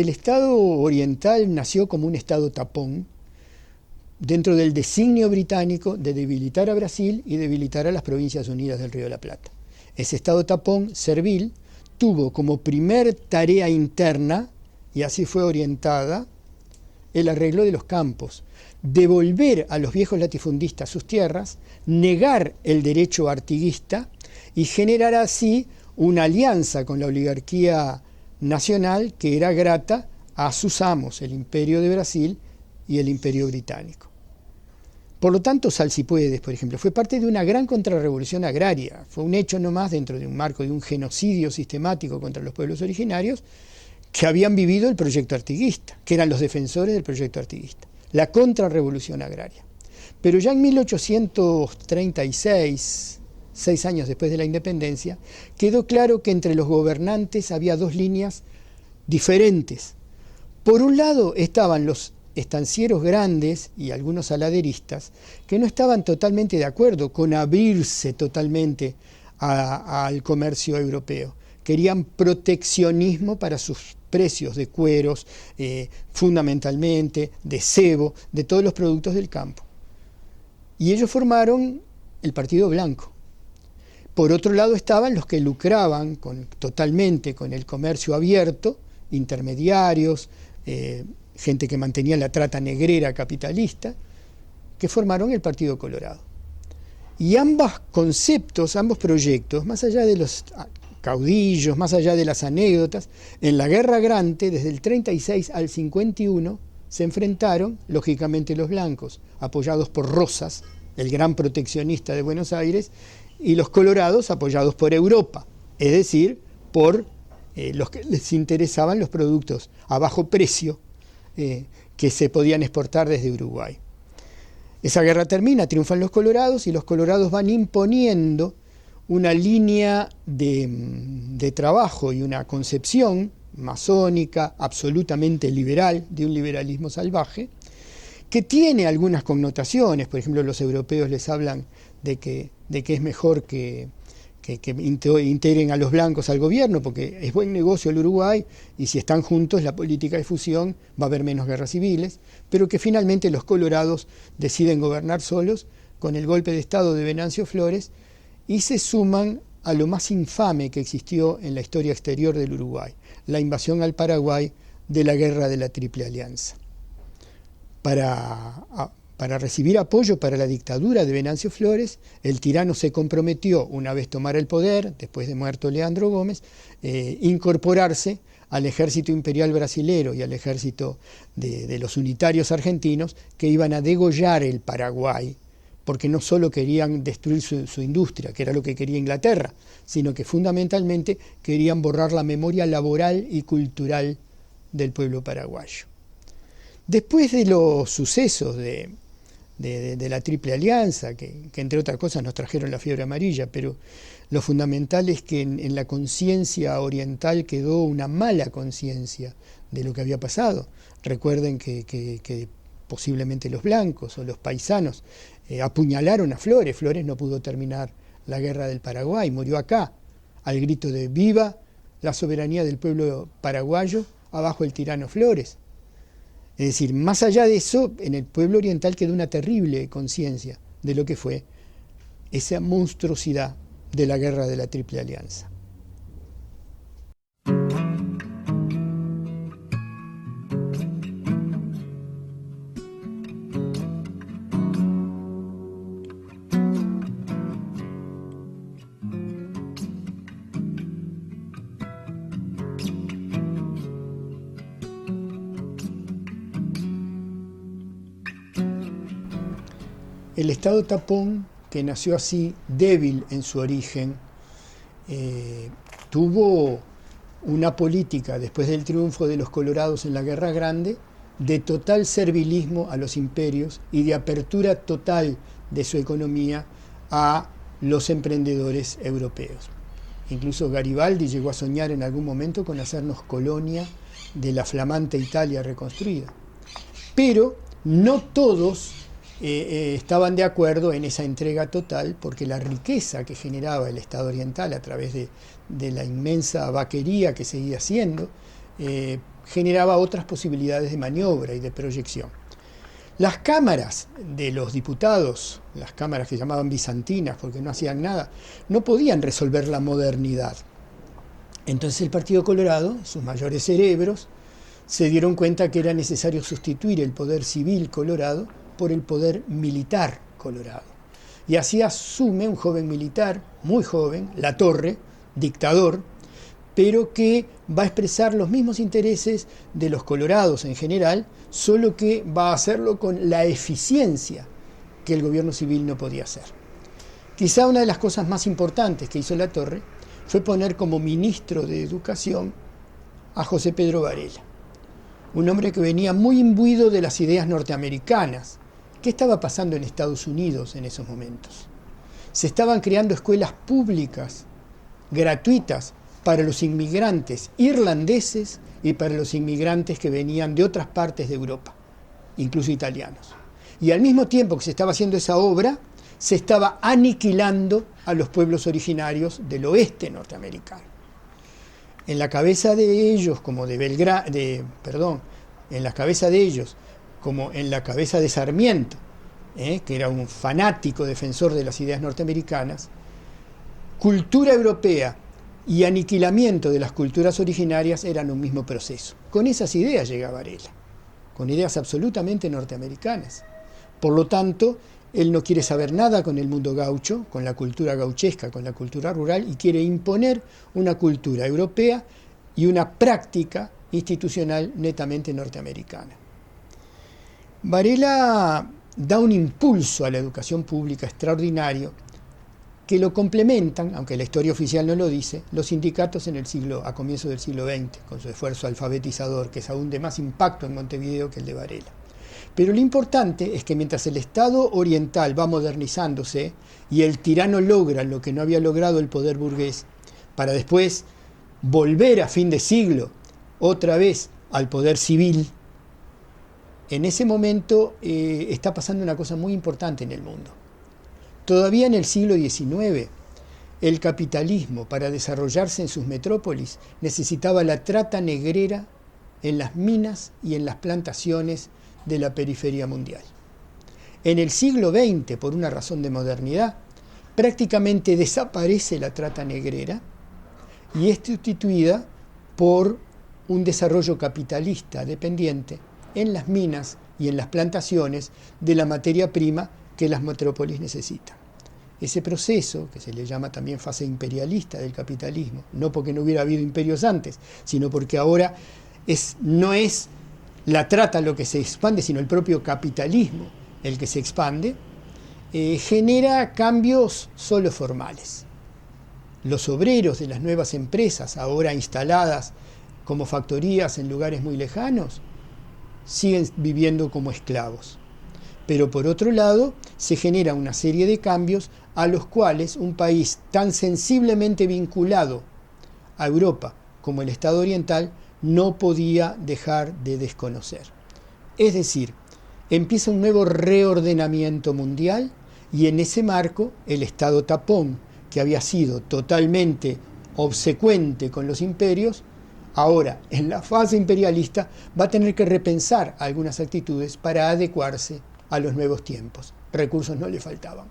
el Estado oriental nació como un Estado tapón dentro del designio británico de debilitar a Brasil y debilitar a las Provincias Unidas del Río de la Plata. Ese Estado tapón servil tuvo como primer tarea interna, y así fue orientada, el arreglo de los campos, devolver a los viejos latifundistas sus tierras, negar el derecho artiguista y generar así una alianza con la oligarquía nacional que era grata a sus amos, el imperio de Brasil y el imperio británico. Por lo tanto, Salsipuedes, por ejemplo, fue parte de una gran contrarrevolución agraria, fue un hecho no más dentro de un marco de un genocidio sistemático contra los pueblos originarios que habían vivido el proyecto artiguista, que eran los defensores del proyecto artiguista, la contrarrevolución agraria. Pero ya en 1836, seis años después de la independencia, quedó claro que entre los gobernantes había dos líneas diferentes. Por un lado estaban los estancieros grandes y algunos aladeristas que no estaban totalmente de acuerdo con abrirse totalmente al comercio europeo. Querían proteccionismo para sus precios de cueros, eh, fundamentalmente de cebo, de todos los productos del campo. Y ellos formaron el Partido Blanco. Por otro lado estaban los que lucraban totalmente con el comercio abierto, intermediarios, eh, gente que mantenía la trata negrera capitalista, que formaron el Partido Colorado. Y ambos conceptos, ambos proyectos, más allá de los caudillos, más allá de las anécdotas, en la Guerra Grande, desde el 36 al 51, se enfrentaron, lógicamente, los blancos, apoyados por Rosas, el gran proteccionista de Buenos Aires, y los colorados, apoyados por Europa, es decir, por eh, los que les interesaban los productos a bajo precio eh, que se podían exportar desde Uruguay. Esa guerra termina, triunfan los colorados y los colorados van imponiendo una línea de, de, trabajo y una concepción masónica, absolutamente liberal, de un liberalismo salvaje, que tiene algunas connotaciones, por ejemplo los europeos les hablan de que, de que es mejor que, que, integren a los blancos al gobierno, porque es buen negocio el Uruguay y si están juntos la política de fusión va a haber menos guerras civiles, pero que finalmente los colorados deciden gobernar solos con el golpe de Estado de Venancio Flores y se suman a lo más infame que existió en la historia exterior del Uruguay, la invasión al Paraguay de la guerra de la Triple Alianza. Para para recibir apoyo para la dictadura de Venancio Flores, el tirano se comprometió, una vez tomar el poder, después de muerto Leandro Gómez, eh, incorporarse al ejército imperial brasilero y al ejército de, los unitarios argentinos que iban a degollar el Paraguay, porque no solo querían destruir su, su, industria, que era lo que quería Inglaterra, sino que fundamentalmente querían borrar la memoria laboral y cultural del pueblo paraguayo. Después de los sucesos de, de, la Triple Alianza, que, entre otras cosas nos trajeron la fiebre amarilla, pero lo fundamental es que en, la conciencia oriental quedó una mala conciencia de lo que había pasado. Recuerden que, posiblemente los blancos o los paisanos eh, apuñalaron a Flores, Flores no pudo terminar la guerra del Paraguay, murió acá, al grito de viva la soberanía del pueblo paraguayo, abajo el tirano Flores. Es decir, más allá de eso, en el pueblo oriental quedó una terrible conciencia de lo que fue esa monstruosidad de la guerra de la Triple Alianza. El Estado tapón, que nació así, débil en su origen, eh, tuvo una política, después del triunfo de los colorados en la Guerra Grande, de total servilismo a los imperios y de apertura total de su economía a los emprendedores europeos. Incluso Garibaldi llegó a soñar en algún momento con hacernos colonia de la flamante Italia reconstruida. Pero no todos eh, eh, estaban de acuerdo en esa entrega total porque la riqueza que generaba el Estado oriental a través de, la inmensa vaquería que seguía haciendo, eh, generaba otras posibilidades de maniobra y de proyección. Las cámaras de los diputados, las cámaras que llamaban bizantinas porque no hacían nada, no podían resolver la modernidad. Entonces el Partido Colorado, sus mayores cerebros, se dieron cuenta que era necesario sustituir el poder civil colorado por el poder militar colorado. Y así asume un joven militar, muy joven, La Torre, dictador, pero que va a expresar los mismos intereses de los colorados en general, solo que va a hacerlo con la eficiencia que el gobierno civil no podía hacer. Quizá una de las cosas más importantes que hizo La Torre fue poner como ministro de Educación a José Pedro Varela, un hombre que venía muy imbuido de las ideas norteamericanas. ¿Qué estaba pasando en Estados Unidos en esos momentos? Se estaban creando escuelas públicas, gratuitas, para los inmigrantes irlandeses y para los inmigrantes que venían de otras partes de Europa, incluso italianos. Y al mismo tiempo que se estaba haciendo esa obra, se estaba aniquilando a los pueblos originarios del oeste norteamericano. En la cabeza de ellos, como de Belgrado, perdón, en la cabeza de ellos, como en la cabeza de Sarmiento, ¿eh? que era un fanático defensor de las ideas norteamericanas, cultura europea y aniquilamiento de las culturas originarias eran un mismo proceso. Con esas ideas llega Varela, con ideas absolutamente norteamericanas. Por lo tanto, él no quiere saber nada con el mundo gaucho, con la cultura gauchesca, con la cultura rural, y quiere imponer una cultura europea y una práctica institucional netamente norteamericana. Varela da un impulso a la educación pública extraordinario que lo complementan, aunque la historia oficial no lo dice, los sindicatos en el siglo, a comienzos del siglo XX, con su esfuerzo alfabetizador, que es aún de más impacto en Montevideo que el de Varela. Pero lo importante es que mientras el Estado oriental va modernizándose y el tirano logra lo que no había logrado el poder burgués, para después volver a fin de siglo otra vez al poder civil, en ese momento eh, está pasando una cosa muy importante en el mundo. Todavía en el siglo XIX, el capitalismo, para desarrollarse en sus metrópolis, necesitaba la trata negrera en las minas y en las plantaciones de la periferia mundial. En el siglo XX, por una razón de modernidad, prácticamente desaparece la trata negrera y es sustituida por un desarrollo capitalista dependiente en las minas y en las plantaciones de la materia prima que las metrópolis necesitan. Ese proceso, que se le llama también fase imperialista del capitalismo, no porque no hubiera habido imperios antes, sino porque ahora es, no es la trata lo que se expande, sino el propio capitalismo el que se expande, eh, genera cambios solo formales. Los obreros de las nuevas empresas, ahora instaladas como factorías en lugares muy lejanos, siguen viviendo como esclavos. Pero por otro lado, se genera una serie de cambios a los cuales un país tan sensiblemente vinculado a Europa como el Estado Oriental no podía dejar de desconocer. Es decir, empieza un nuevo reordenamiento mundial y en ese marco el Estado tapón, que había sido totalmente obsecuente con los imperios, ahora en la fase imperialista va a tener que repensar algunas actitudes para adecuarse a los nuevos tiempos. Recursos no le faltaban.